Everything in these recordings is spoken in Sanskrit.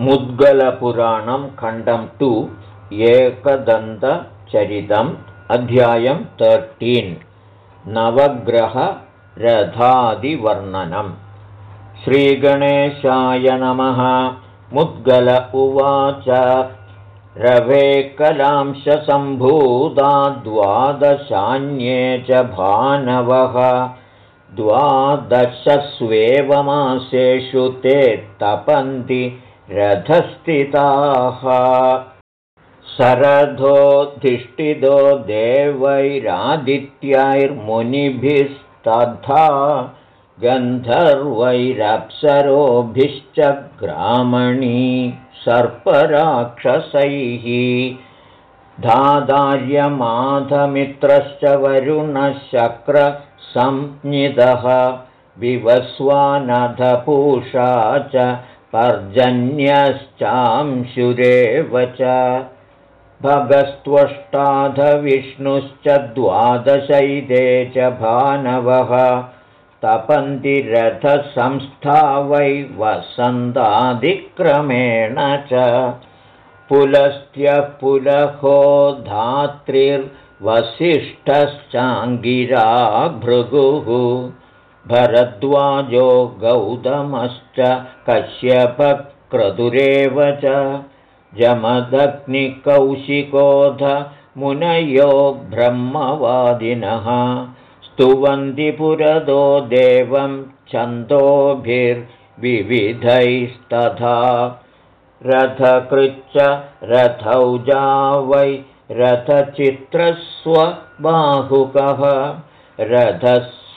मुद्गलपुराणं खण्डं टु एकदन्तचरितम् अध्यायं तर्टीन् नवग्रहरथादिवर्णनम् श्रीगणेशाय नमः। मुद्गल उवाच। रवे कलांशसम्भूता द्वादशान्ये च भानवः। द्वादशस्वेवमासेषु ते तपन्ति रथस्थिताः। शरथोऽधिष्ठितो देवैरादित्यैर्मुनिभिस्तथा गन्धर्वैरप्सरोभिश्च ग्रामणी सर्पराक्षसैः। धादार्यमाधमित्रश्च वरुणशक्रसंज्ञितः। विवस्वानधपूषा च पर्जन्यश्चांशुरेव च। भगस्त्वष्टाधविष्णुश्च द्वादशैते च भानवः। तपन्ति रथसंस्था वै वसन्तादिक्रमेण च। पुलस्त्यः पुलहो धात्रिर्वसिष्ठश्चाङ्गिरा भृगुः भरद्वाजो गौतमश्च कश्यपक्रतुरेव च जमदग्निकौशिकोध मुनयो ब्रह्मवादिनः स्तुवन्ति पुरदो देवं छन्दोभिर्विविधैस्तथा रथकृच्च रथौजा वै रथचित्रस्वबाहुकः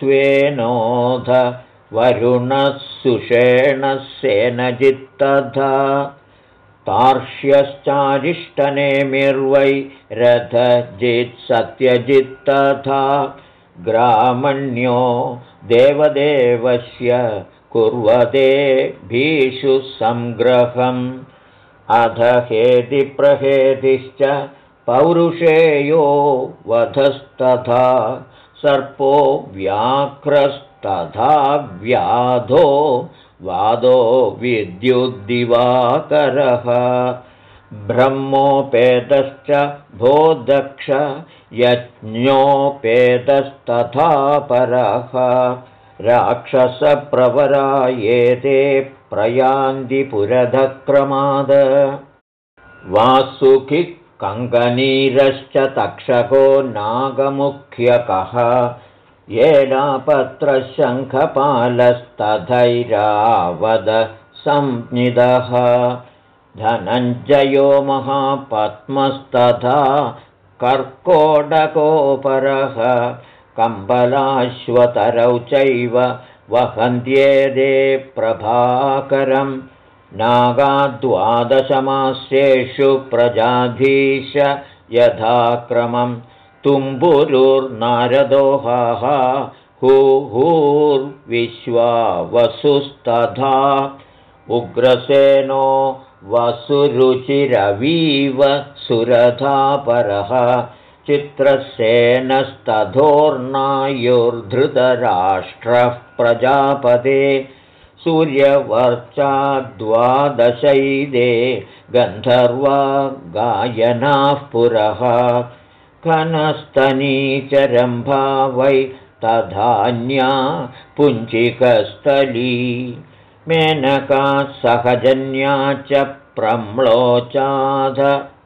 रथस्वेनोध वरुणः सुषेणसेनजित्तथा तार्ष्यश्चारिष्टनेमिर्वै रथजित्सत्यजित्तथा। ग्रामण्यो देवदेवस्य कुर्वते भीषु सङ्ग्रहम् अध हेतिप्रहेतिश्च पौरुषेयो वधस्तथा सर्पो व्याघ्रस्तथा व्याधो वादो विद्युद्दिवाकरः। ब्रह्मोपेतश्च भोदक्ष यज्ञोपेतस्तथा परः। राक्षसप्रवरायेते प्रयान्ति पुरधक्रमाद। वासुखि कङ्कनीरश्च तक्षको नागमुख्यकः येनापत्रशङ्खपालस्तथैरावद संज्ञितः धनञ्जयो महापद्मस्तथा कर्कोडकोपरः कम्बलाश्वतरौ चैव वहन्त्येदे प्रभाकरं नागाद्वादशमास्येषु प्रजाधीश यथाक्रमं तुम्बुरुर्नारदोहाः हुहुर्विश्वावसुस्तथा उग्रसेनो वसुरुचिरवीव सुरथापरः चित्रसेनस्तथोर्नायुर्धृतराष्ट्रः प्रजापदे सूर्यवर्चा द्वादशैदे गन्धर्वा गायनाः पुरः कनस्तनीचरम्भा वै तधान्या पुञ्जिकस्थली मेनका सहजन्या च प्रम्लोचाध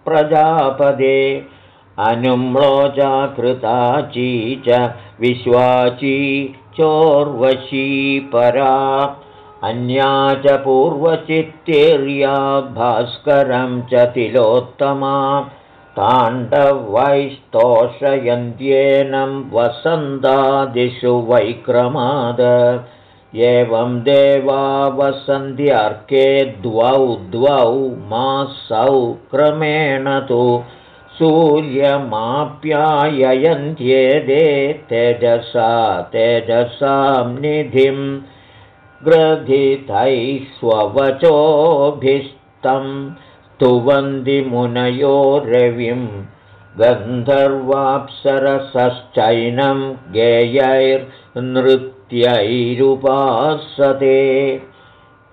प्रजापदे अनुम्लोचाकृताची च विश्वाची चोर्वशी परा अन्या च पूर्वचित्तिर्या भास्करं च तिलोत्तमा ताण्डवैस्तोषयन्त्येनं वसन्तादिषु वैक्रमाद। एवं देवा वसन्त्यर्के द्वौ द्वौ मासौ क्रमेण तु सूर्यमाप्याययन्त्येदे तेजसा तेजसां निधिं ग्रथितैः स्ववचोभिस्तं स्तुवन्दिमुनयो रविं गन्धर्वाप्सरसश्चैनं गेयैर्नृत्य त्यैरुपासते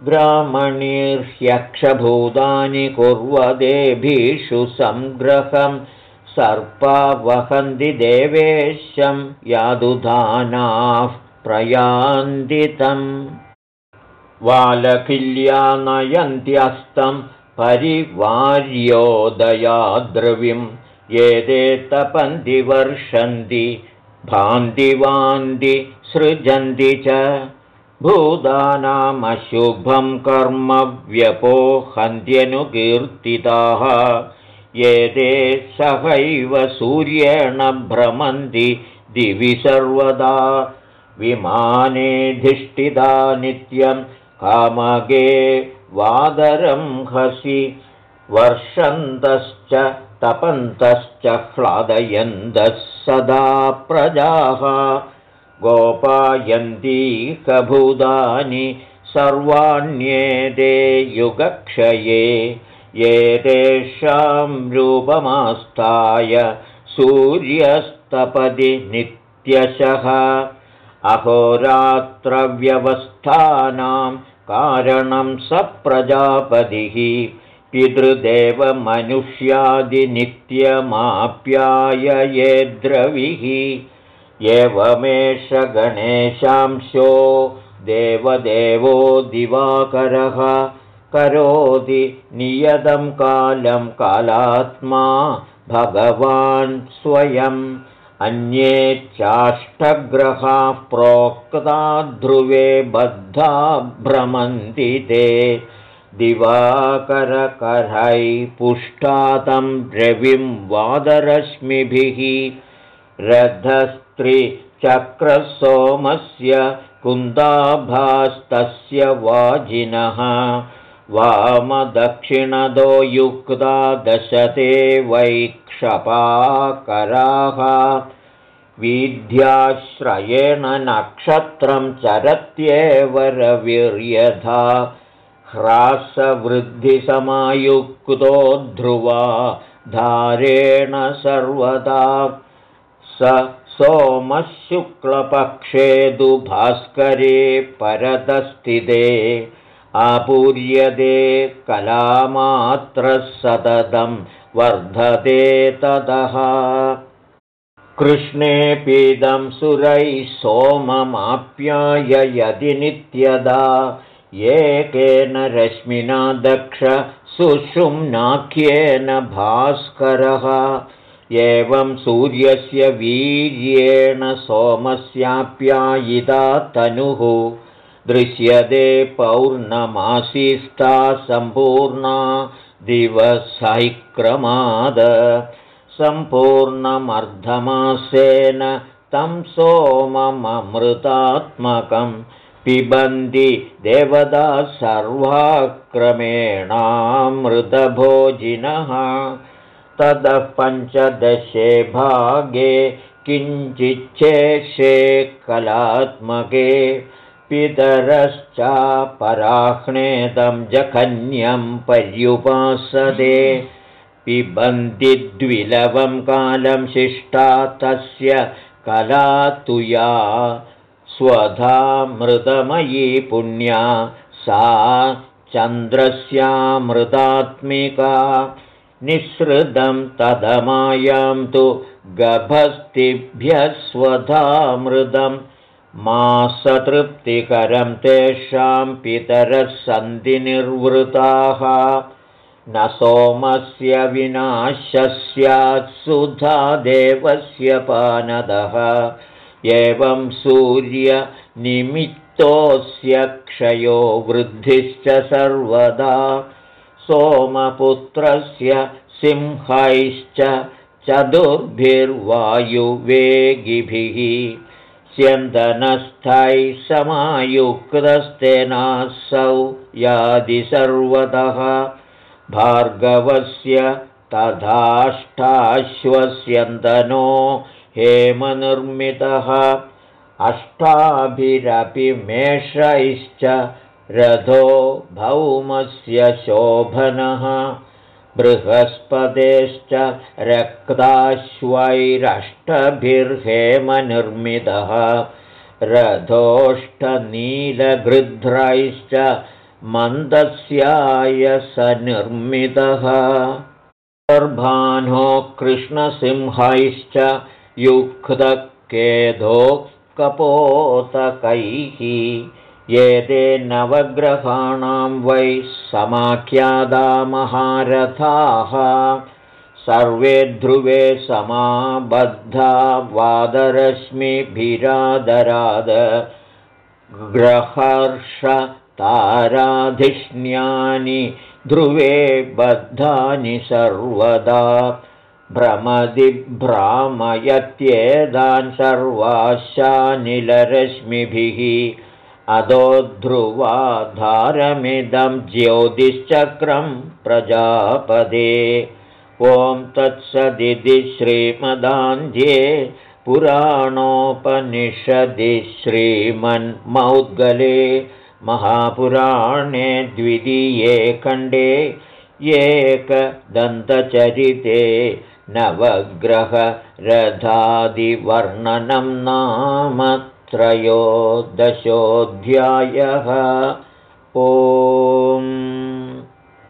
ग्रामणीर्ह्यक्षभूतानि कुर्वदेभिषु सङ्ग्रहं सर्पा वहन्ति देवेशं यादुधानाः प्रयान्दितम् वालकिल्या नयन्त्यस्तं परिवार्योदयाद्रविं एते तपन्ति वर्षन्ति भान्ति वान्ति सृजन्ति च। भूतानामशुभं कर्म व्यपोहन्त्यनुकीर्तिताः एते सहैव सूर्येण भ्रमन्ति दिवि सर्वदा विमानेधिष्ठिता नित्यं कामगे वादरं हसि वर्षन्तश्च तपन्तश्च ह्लादयन्तः सदा प्रजाः। गोपायन्तीकभूतानि सर्वाण्येते युगक्षये एतेषां रूपमास्ताय सूर्यस्तपदि नित्यशः अहोरात्रव्यवस्थानां कारणं स प्रजापतिः पितृदेवमनुष्यादिनित्यमाप्याययेद्रविः एवमेष गणेशांशो देवदेवो दिवाकरः। करोति नियतं कालं कालात्मा भगवान् स्वयम् अन्ये चाष्टग्रहाः प्रोक्ता ध्रुवे बद्धा भ्रमन्ति ते। दिवाकरकरैः पुष्टातं रविं वादरश्मिभिः। रथस्त्रिचक्रसोमस्य कुन्दाभास्तस्य वाजिनः वामदक्षिणदो युक्ता दशते वैक्षपाकराः विद्याश्रयेण नक्षत्रं चरत्येव रविर्यथा ह्रासवृद्धिसमायुक्तो ध्रुवा धारेण सर्वदा स सोमः शुक्लपक्षे दुभास्करे परतस्थिते आपूर्यते कलामात्रः सततं वर्धते ततः। कृष्णेऽपीदं सुरैः सोममाप्याय यदि नित्यदा एकेन रश्मिना दक्ष सुषुम्नाख्येन भास्करः। एवं सूर्यस्य वीर्येण सोमस्याप्यायिता तनुः दृश्यते पौर्णमासीस्था सम्पूर्णा दिवसैक्रमाद। सम्पूर्णमर्धमासेन तं सोमममृतात्मकं पिबन्ति देवता सर्वाक्रमेणामृतभोजिनः। ततः पञ्चदशे भागे किञ्चिच्छेषे कलात्मके पितरश्चापराह्णेदं जघन्यं पर्युपासते पिबन्ति द्विलवं कालं शिष्टा तस्य कलातुया स्वधामृतमयी पुण्या सा चन्द्रस्यामृतात्मिका। निःसृतं तदमायां तु गभस्तिभ्यः स्वधामृतं मासतृप्तिकरं तेषां पितरः सन्ति निर्वृताः न सोमस्य विनाशस्यात् सुधा देवस्य पानदः। एवं सूर्यनिमित्तोऽस्य क्षयो वृद्धिश्च सर्वदा। सोमपुत्रस्य सिंहैश्च चतुर्भिर्वायुवेगिभिः स्यन्दनस्थैः समायुक्तस्तेनासौ यादि सर्वतः। भार्गवस्य तथाष्टाश्वस्यन्तनो हेमनिर्मितः। अष्टाभिरपि मेषैश्च रथो भौमस्य शोभनः बृहस्पतेश्च रक्ताश्वैरष्टभिर्हेमनिर्मितः। रथोष्टनीलगृध्रैश्च मन्दस्याय स निर्मितः गर्भानो कृष्णसिंहैश्च कपोतकैः एते नवग्रहाणां वै समाख्यादा महारथाः सर्वे ध्रुवे समाबद्धा वादरश्मिभिरादराद ग्रहर्षताराधिष्ण्यानि ध्रुवे बद्धानि सर्वदा। भ्रमदिभ्रामयत्येतान् सर्वाशानिलरश्मिभिः अधो ध्रुवाधारमिदं ज्योतिश्चक्रं प्रजापदे। ॐ तत्सदिति श्रीमदान्ध्ये पुराणोपनिषदि श्रीमन्मौद्गले महापुराणे द्वितीये खण्डे एकदन्तचरिते नवग्रहरथादिवर्णनं नाम त्रयोदशोऽध्यायः। ओम्